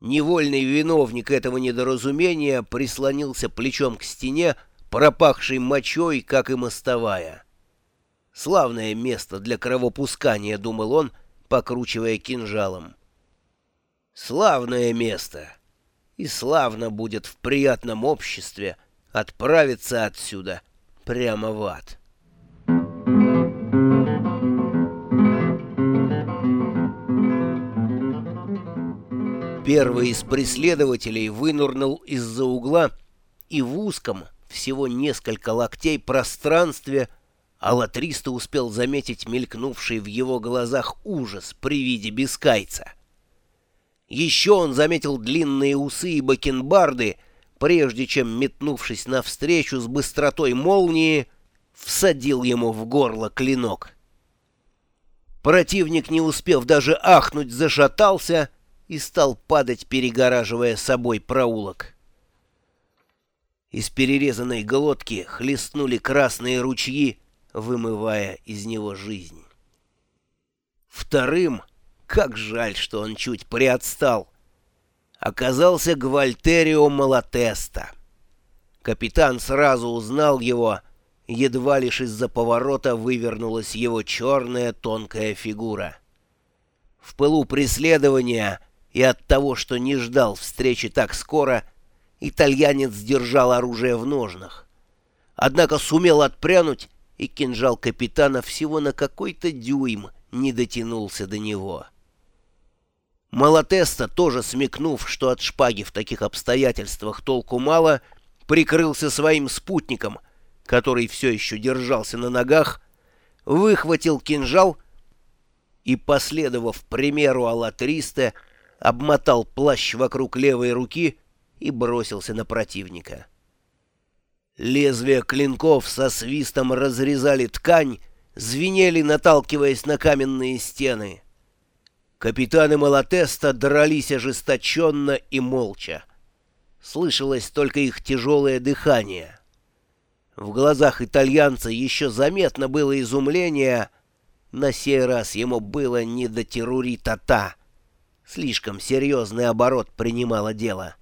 Невольный виновник этого недоразумения прислонился плечом к стене, пропахшей мочой, как и мостовая. Славное место для кровопускания, думал он, покручивая кинжалом. Славное место. И славно будет в приятном обществе отправиться отсюда прямо в ад. Первый из преследователей вынурнул из-за угла и в узком, всего несколько локтей пространстве, Алатриста успел заметить мелькнувший в его глазах ужас при виде бескайца. Еще он заметил длинные усы и бакенбарды, прежде чем, метнувшись навстречу с быстротой молнии, всадил ему в горло клинок. Противник, не успев даже ахнуть, зашатался и стал падать, перегораживая собой проулок. Из перерезанной глотки хлестнули красные ручьи, вымывая из него жизнь. Вторым, как жаль, что он чуть приотстал, оказался Гвальтерио Малатеста. Капитан сразу узнал его, едва лишь из-за поворота вывернулась его черная тонкая фигура. В пылу преследования и от того, что не ждал встречи так скоро, итальянец держал оружие в ножнах. Однако сумел отпрянуть, и кинжал капитана всего на какой-то дюйм не дотянулся до него. Малатеста, тоже смекнув, что от шпаги в таких обстоятельствах толку мало, прикрылся своим спутником, который все еще держался на ногах, выхватил кинжал и, последовав примеру Аллатриста, обмотал плащ вокруг левой руки и бросился на противника. Лезвия клинков со свистом разрезали ткань, звенели, наталкиваясь на каменные стены. Капитаны Малатеста дрались ожесточенно и молча. Слышалось только их тяжелое дыхание. В глазах итальянца еще заметно было изумление, на сей раз ему было не до террури-тата. Слишком серьезный оборот принимало дело.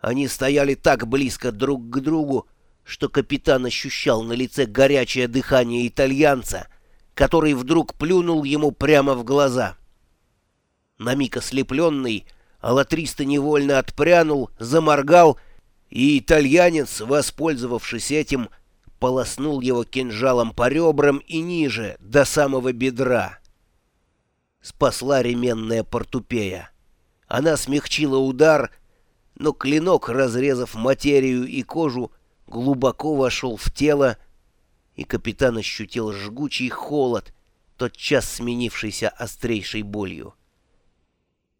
Они стояли так близко друг к другу, что капитан ощущал на лице горячее дыхание итальянца, который вдруг плюнул ему прямо в глаза. На миг ослепленный, Алатриста невольно отпрянул, заморгал, и итальянец, воспользовавшись этим, полоснул его кинжалом по ребрам и ниже, до самого бедра спасла ременная портупея. Она смягчила удар, но клинок, разрезав материю и кожу, глубоко вошел в тело, и капитан ощутил жгучий холод, тотчас сменившийся острейшей болью.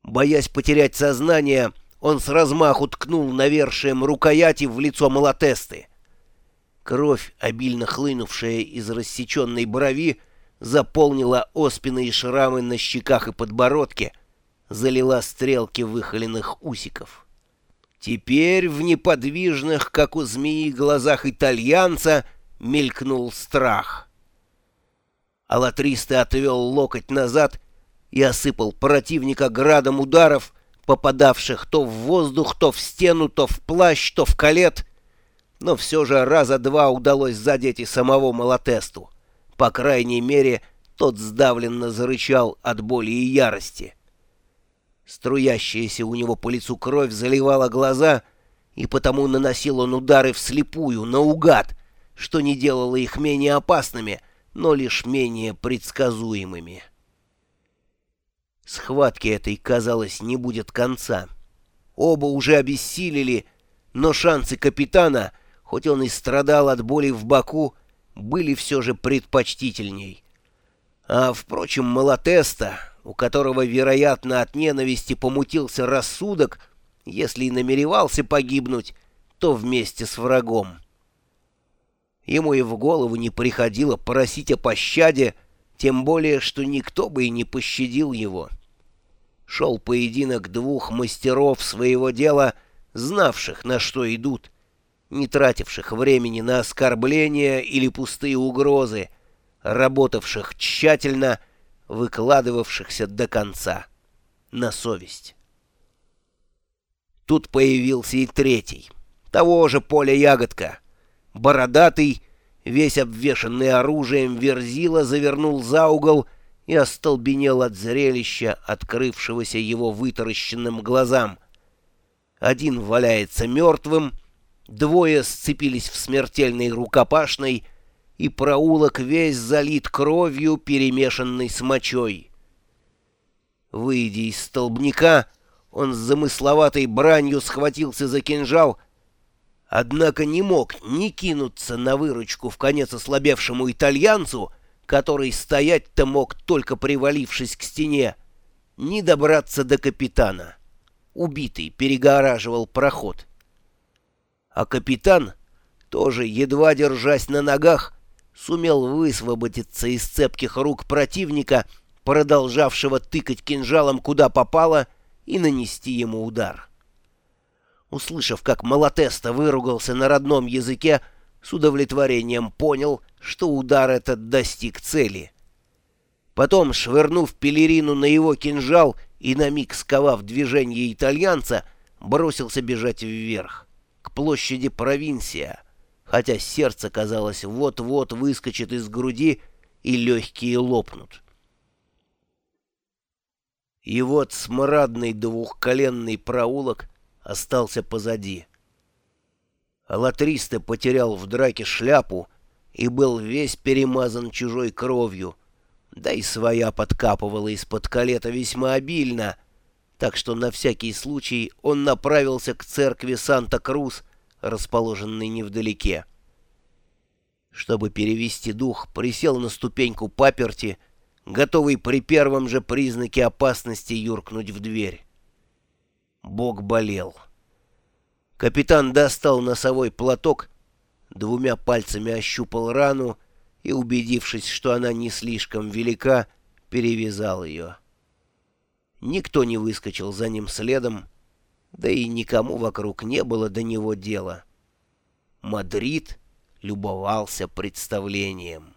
Боясь потерять сознание, он с размаху ткнул навершием рукояти в лицо Малатесты. Кровь, обильно хлынувшая из рассеченной брови, заполнила оспины и шрамы на щеках и подбородке, залила стрелки выхоленных усиков. Теперь в неподвижных, как у змеи, глазах итальянца мелькнул страх. Алатристо отвел локоть назад и осыпал противника градом ударов, попадавших то в воздух, то в стену, то в плащ, то в калет, но все же раза два удалось задеть и самого Малатесту. По крайней мере, тот сдавленно зарычал от боли и ярости. Струящаяся у него по лицу кровь заливала глаза, и потому наносил он удары вслепую, наугад, что не делало их менее опасными, но лишь менее предсказуемыми. Схватки этой, казалось, не будет конца. Оба уже обессилели, но шансы капитана, хоть он и страдал от боли в боку, были все же предпочтительней. А, впрочем, Малатеста, у которого, вероятно, от ненависти помутился рассудок, если и намеревался погибнуть, то вместе с врагом. Ему и в голову не приходило просить о пощаде, тем более, что никто бы и не пощадил его. Шел поединок двух мастеров своего дела, знавших, на что идут — не тративших времени на оскорбления или пустые угрозы, работавших тщательно, выкладывавшихся до конца, на совесть. Тут появился и третий, того же поля ягодка. Бородатый, весь обвешанный оружием, верзила завернул за угол и остолбенел от зрелища, открывшегося его вытаращенным глазам. Один валяется мертвым, двое сцепились в смертельной рукопашной, и проулок весь залит кровью, перемешанной с мочой. Выйдя из столбняка, он с замысловатой бранью схватился за кинжал, однако не мог ни кинуться на выручку в конец ослабевшему итальянцу, который стоять-то мог только привалившись к стене, ни добраться до капитана. Убитый перегораживал проход. А капитан, тоже едва держась на ногах, сумел высвободиться из цепких рук противника, продолжавшего тыкать кинжалом куда попало, и нанести ему удар. Услышав, как Малатеста выругался на родном языке, с удовлетворением понял, что удар этот достиг цели. Потом, швырнув пелерину на его кинжал и на миг сковав движение итальянца, бросился бежать вверх, к площади провинция, хотя сердце, казалось, вот-вот выскочит из груди и легкие лопнут. И вот смрадный двухколенный проулок остался позади. Алатриста потерял в драке шляпу и был весь перемазан чужой кровью, да и своя подкапывала из-под калета весьма обильно, так что на всякий случай он направился к церкви Санта-Крус, расположенной невдалеке. Чтобы перевести дух, присел на ступеньку паперти — готовый при первом же признаке опасности юркнуть в дверь. Бог болел. Капитан достал носовой платок, двумя пальцами ощупал рану и, убедившись, что она не слишком велика, перевязал ее. Никто не выскочил за ним следом, да и никому вокруг не было до него дела. Мадрид любовался представлением.